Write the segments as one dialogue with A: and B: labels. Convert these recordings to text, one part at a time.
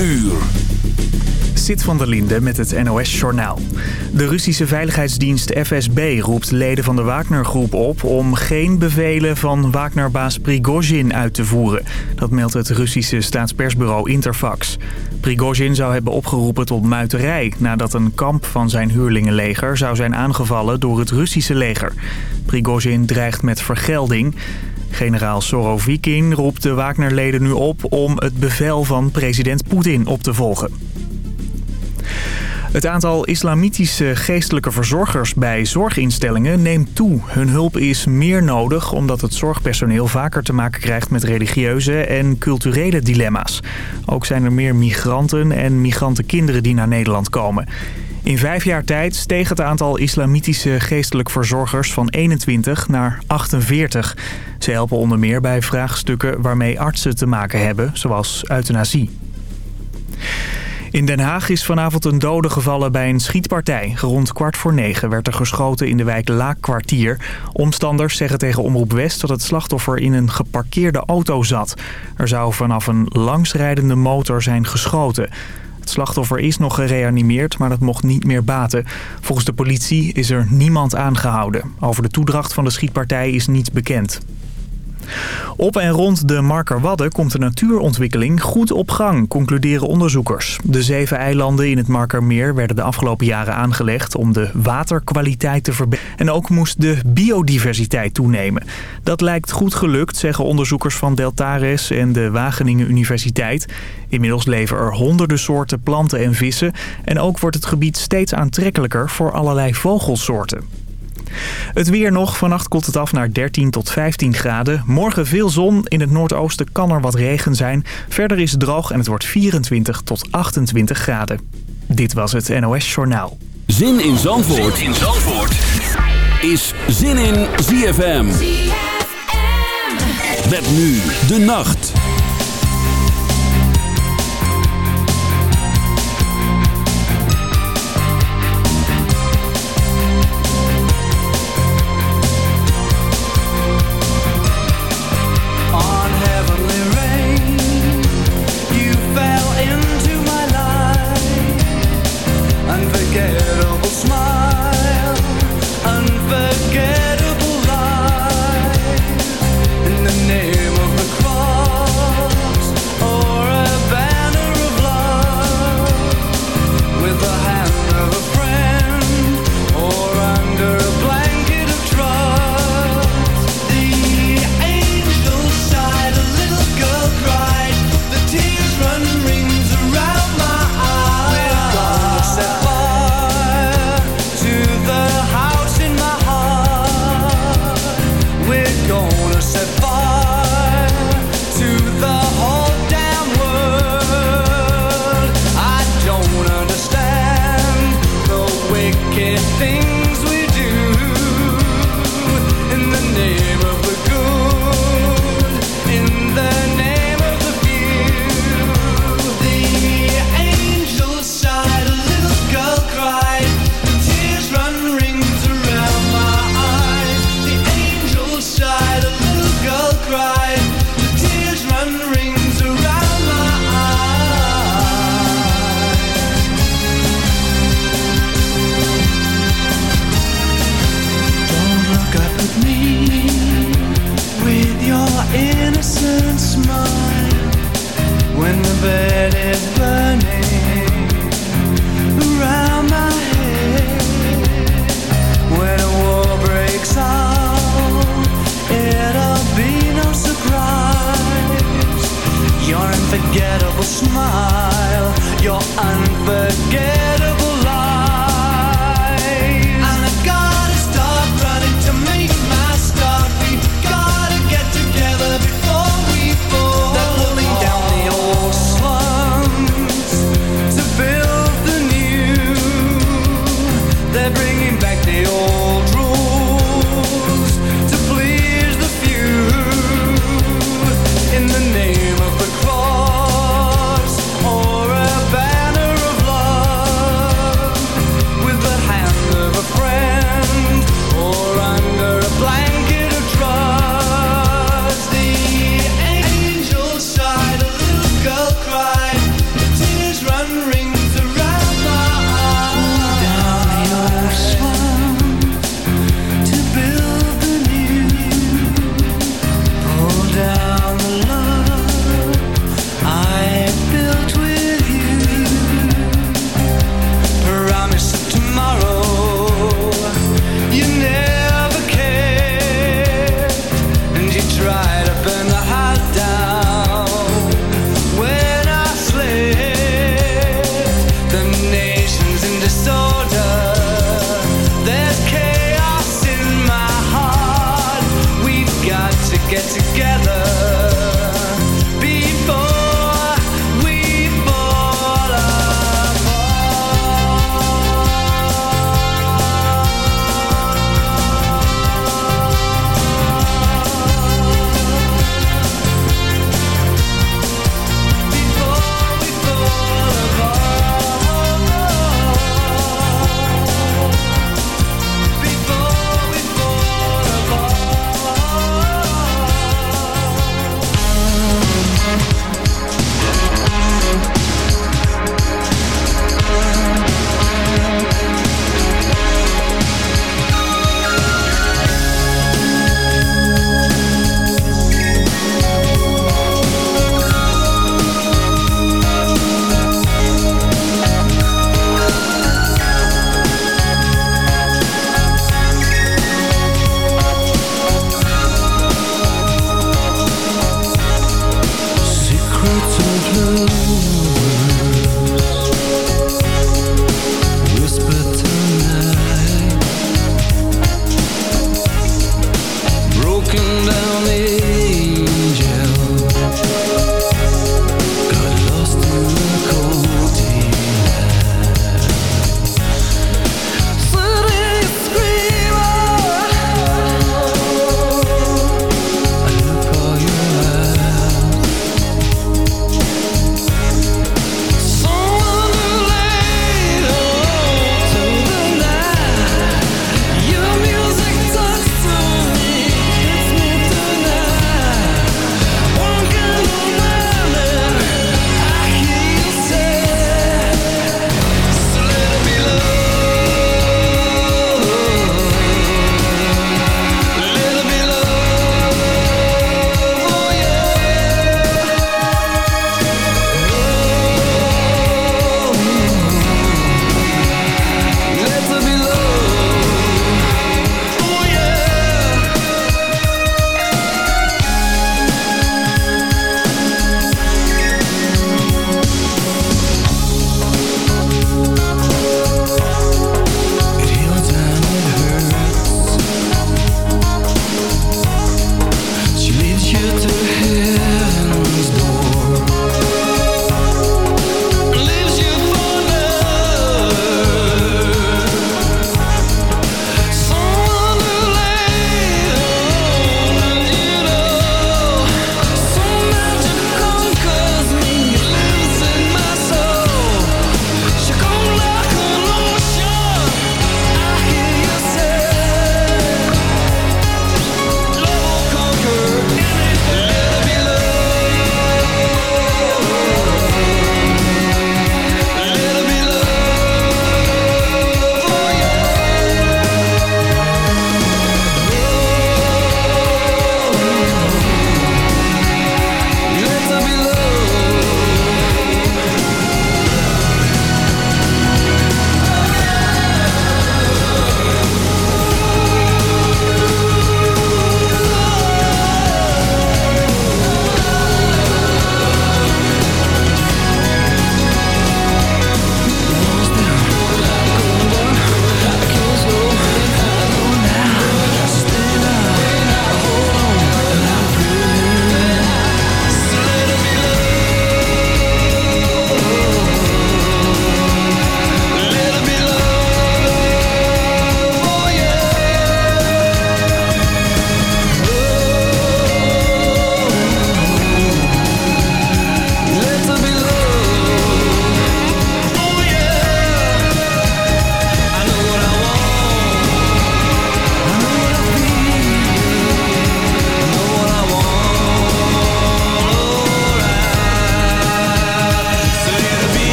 A: uur.
B: Zit van der Linde met het NOS-journaal. De Russische veiligheidsdienst FSB roept leden van de Wagner-groep op... om geen bevelen van Wagner-baas Prigozhin uit te voeren. Dat meldt het Russische staatspersbureau Interfax. Prigozhin zou hebben opgeroepen tot muiterij... nadat een kamp van zijn huurlingenleger zou zijn aangevallen door het Russische leger. Prigozhin dreigt met vergelding... Generaal Sorovikin roept de Wagner-leden nu op om het bevel van president Poetin op te volgen. Het aantal islamitische geestelijke verzorgers bij zorginstellingen neemt toe. Hun hulp is meer nodig omdat het zorgpersoneel vaker te maken krijgt met religieuze en culturele dilemma's. Ook zijn er meer migranten en migrantenkinderen die naar Nederland komen. In vijf jaar tijd steeg het aantal islamitische geestelijk verzorgers van 21 naar 48. Ze helpen onder meer bij vraagstukken waarmee artsen te maken hebben, zoals euthanasie. In Den Haag is vanavond een dode gevallen bij een schietpartij. Rond kwart voor negen werd er geschoten in de wijk Laakkwartier. Omstanders zeggen tegen Omroep West dat het slachtoffer in een geparkeerde auto zat. Er zou vanaf een langsrijdende motor zijn geschoten. Het slachtoffer is nog gereanimeerd, maar dat mocht niet meer baten. Volgens de politie is er niemand aangehouden. Over de toedracht van de schietpartij is niets bekend. Op en rond de Markerwadden komt de natuurontwikkeling goed op gang, concluderen onderzoekers. De zeven eilanden in het Markermeer werden de afgelopen jaren aangelegd om de waterkwaliteit te verbeteren. En ook moest de biodiversiteit toenemen. Dat lijkt goed gelukt, zeggen onderzoekers van Deltares en de Wageningen Universiteit. Inmiddels leven er honderden soorten planten en vissen. En ook wordt het gebied steeds aantrekkelijker voor allerlei vogelsoorten. Het weer nog. Vannacht koelt het af naar 13 tot 15 graden. Morgen veel zon. In het noordoosten kan er wat regen zijn. Verder is het droog en het wordt 24 tot 28 graden. Dit was het NOS Journaal.
A: Zin in Zandvoort, zin in Zandvoort. is Zin in ZFM. ZFM. Met nu de nacht.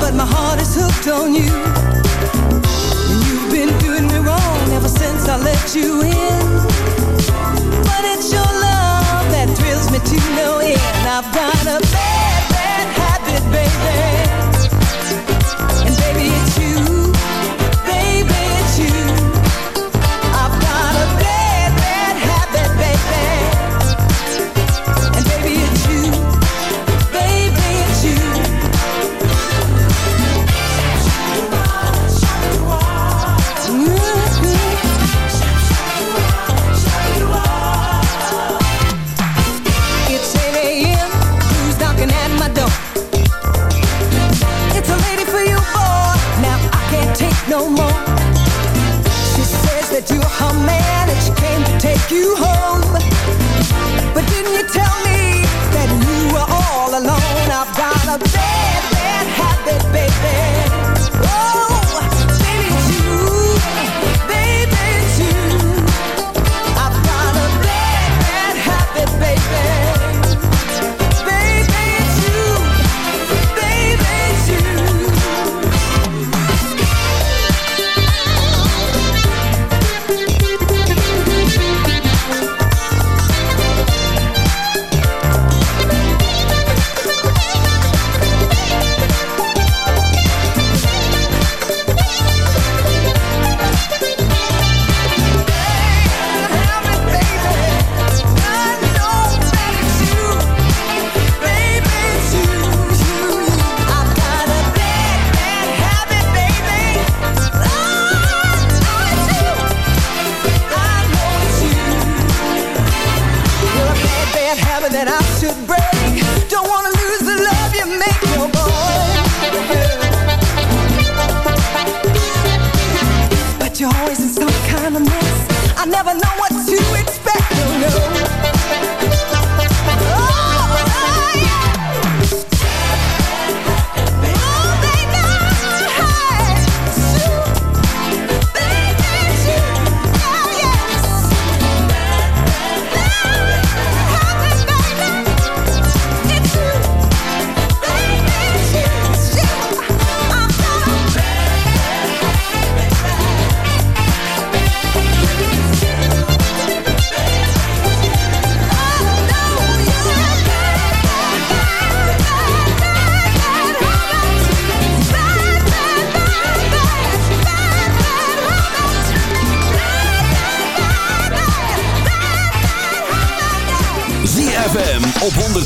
C: but my
D: heart is hooked on you. And you've been doing me wrong ever since I let you in. But it's your love that thrills me to that I should break.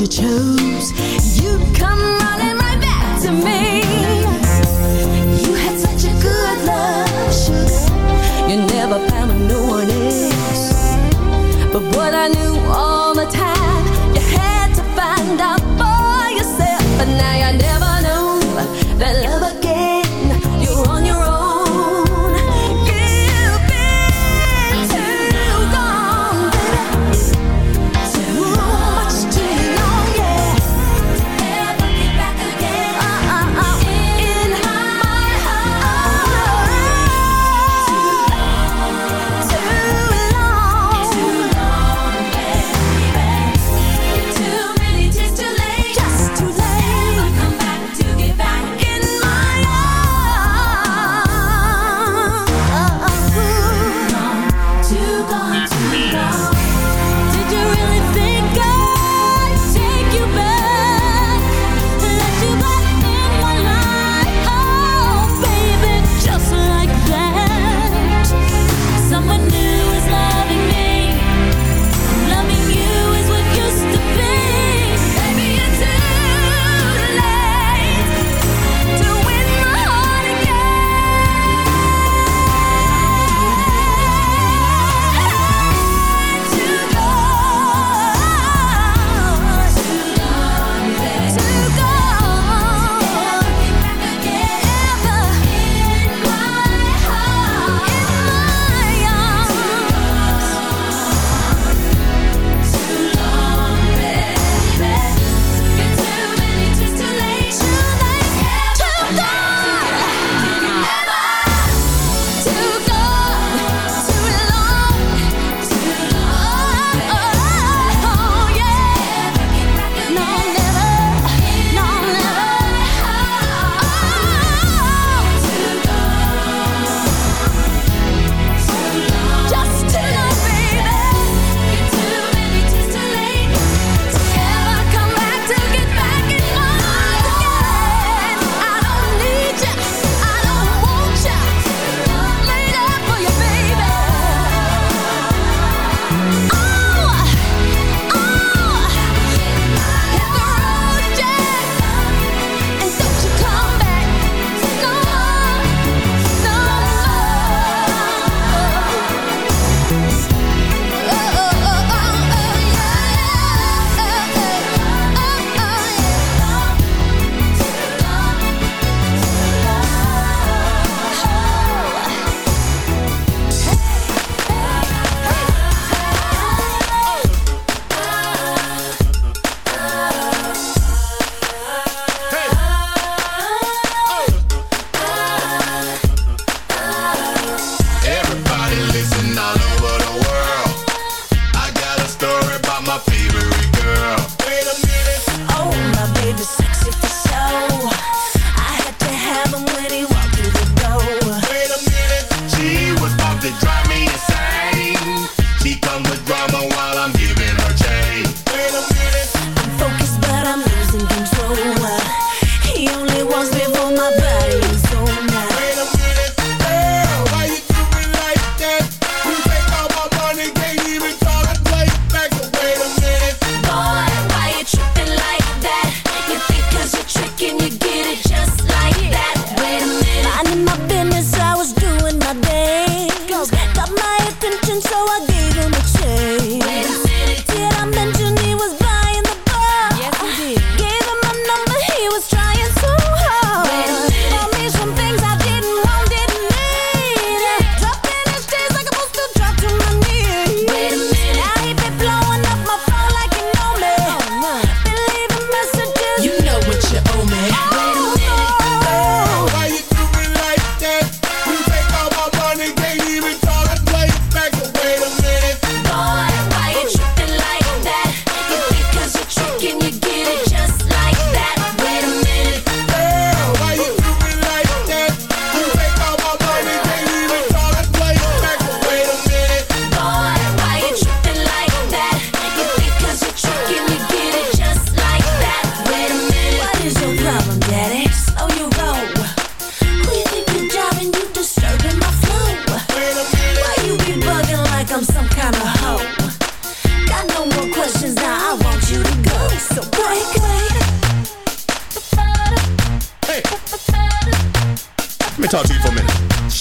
E: you chose, you'd come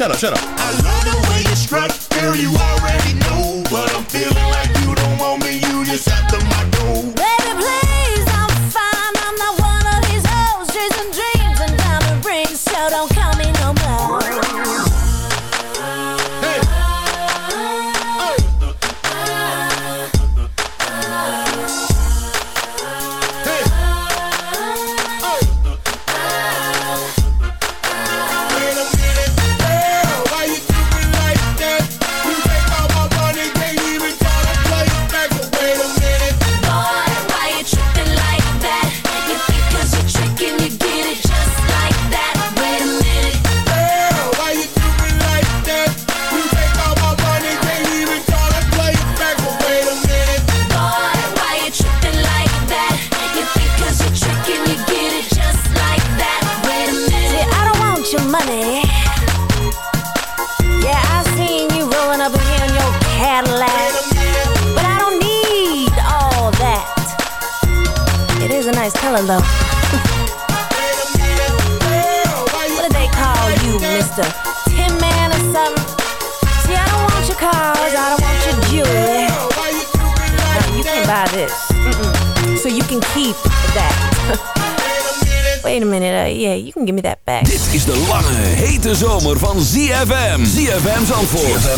E: Zandvoort. ZFM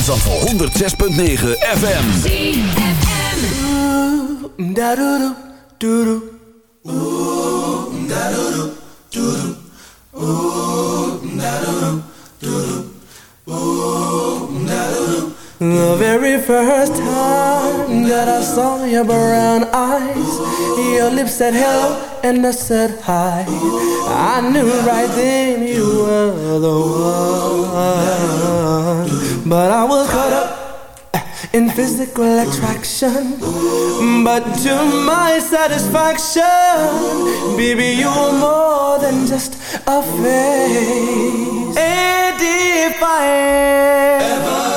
E: Zandvoort. 106.9 FM. Da do do do do. Ooh, da do do do do. Ooh, da do do do do. Ooh, da do do. The very first time that I saw your brown eyes, your lips said hello and I said hi. I knew right then you were the one. But I was caught up eh, in physical attraction. But to my satisfaction, baby, you're more than just a face. And if I ever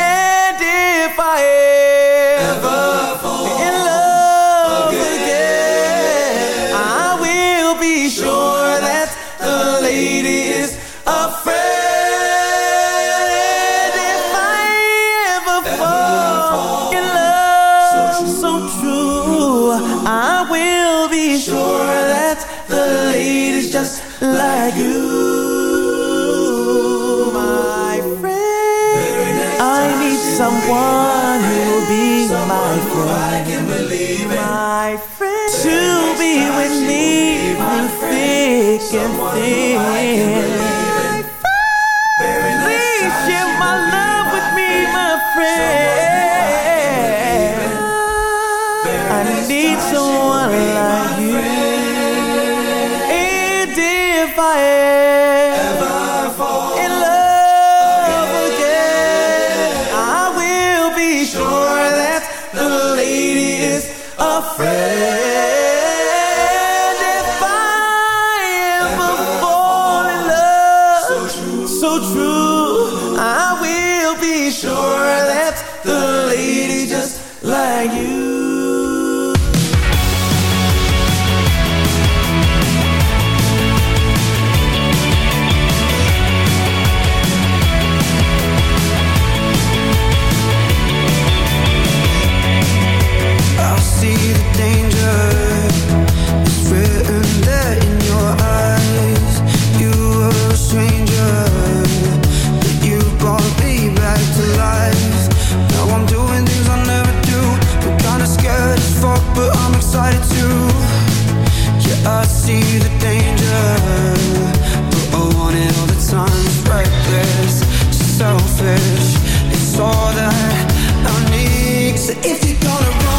C: caer. can feel if you're gonna run.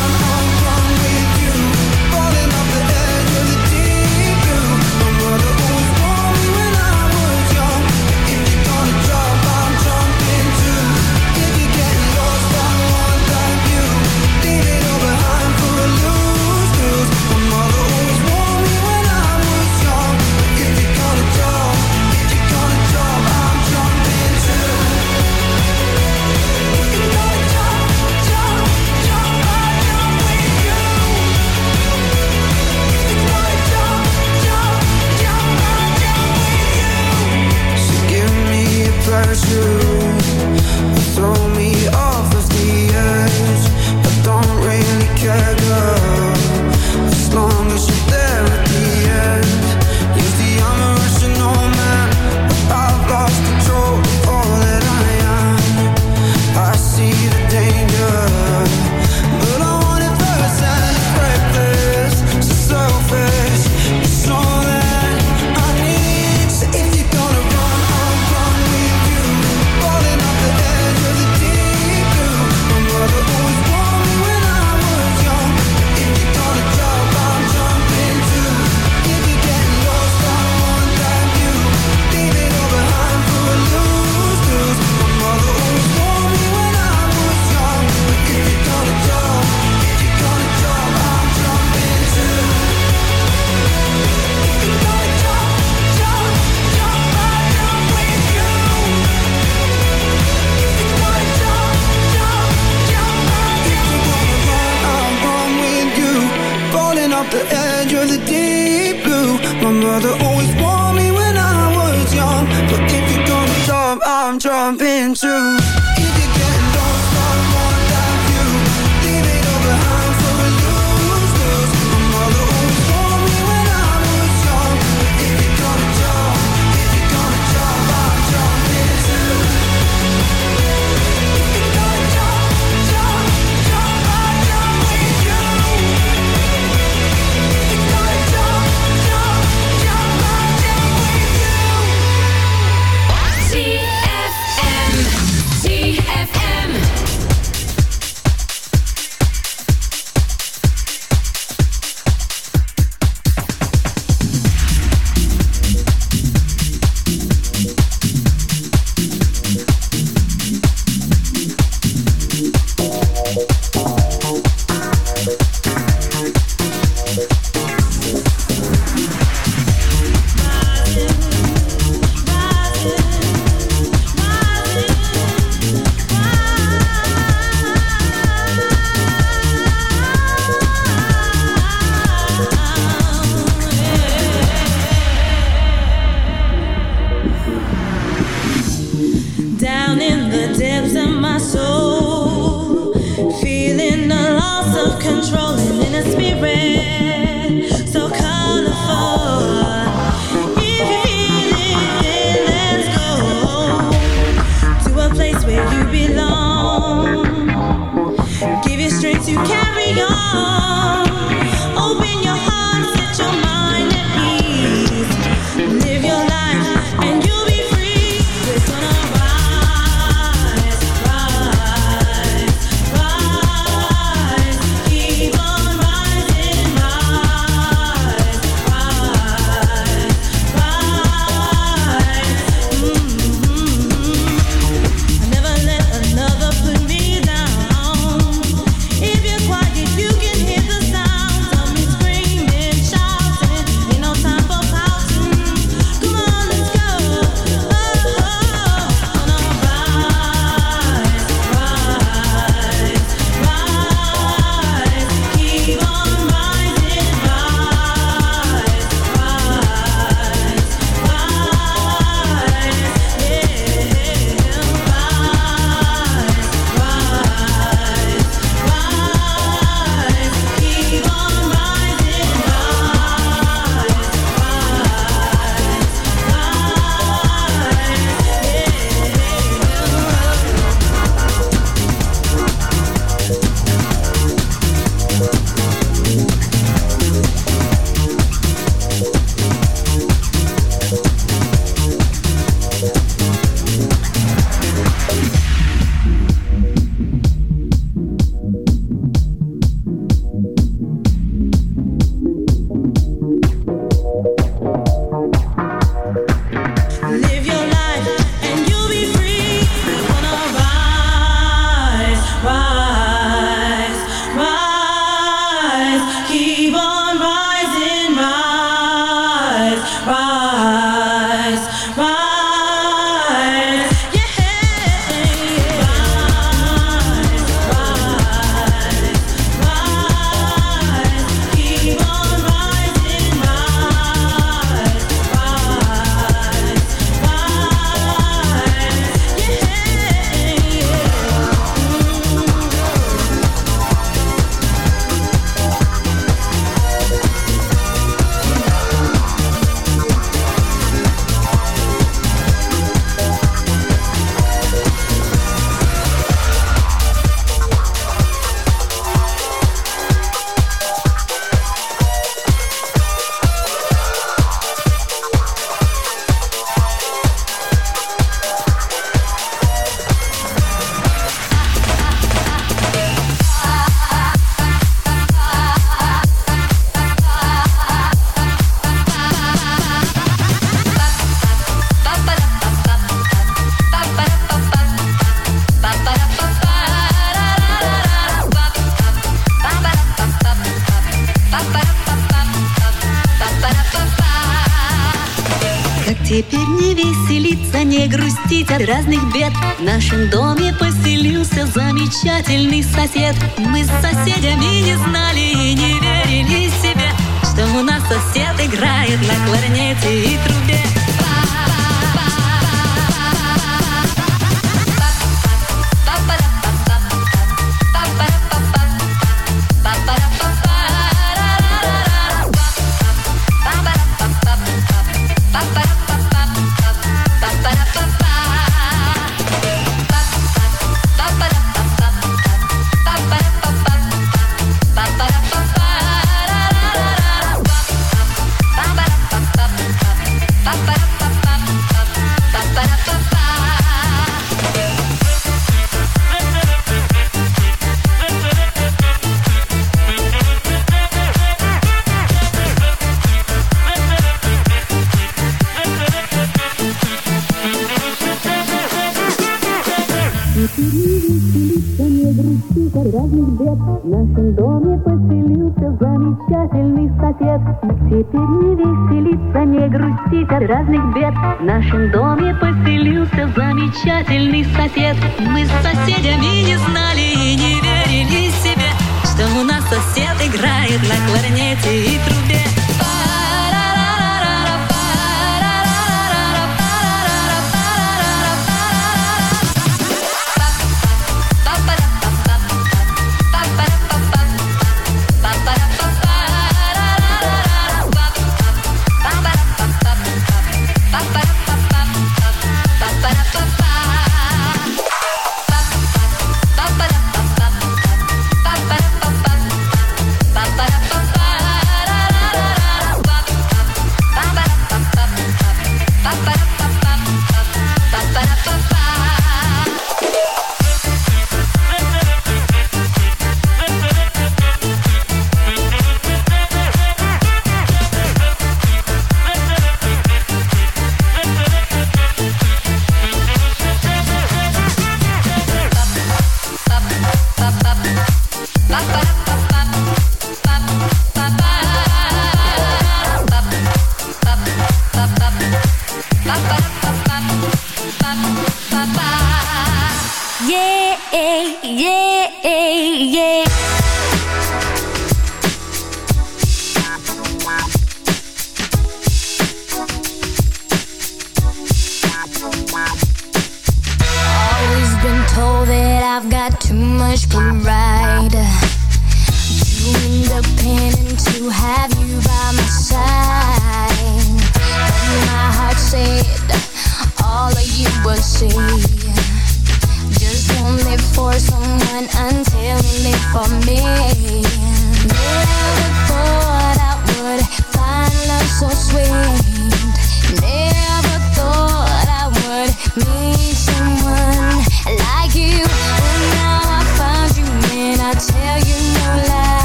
C: out the edge of the deep blue. My mother always warned me when I was young But if you're gonna jump, I'm jumping too.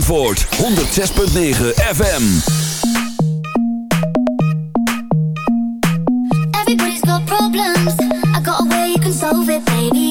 F: Zandvoort 106.9 FM.
G: Everybody's got problems. I got a way you can solve it, baby.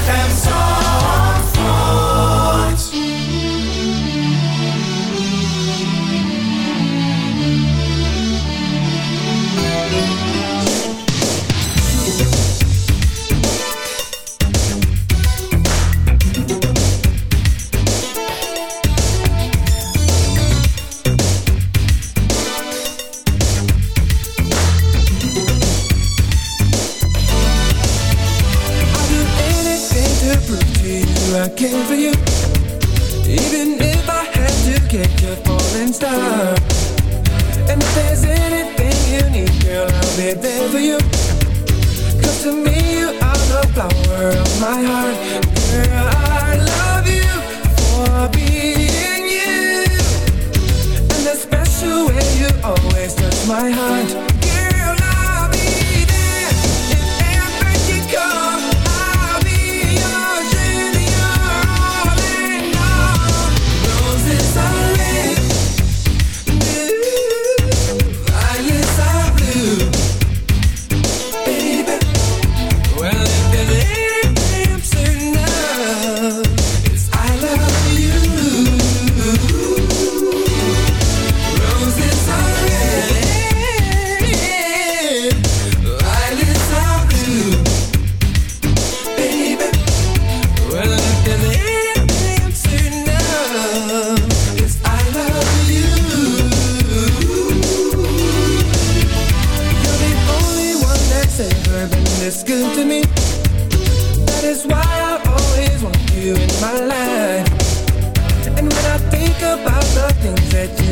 G: FM song.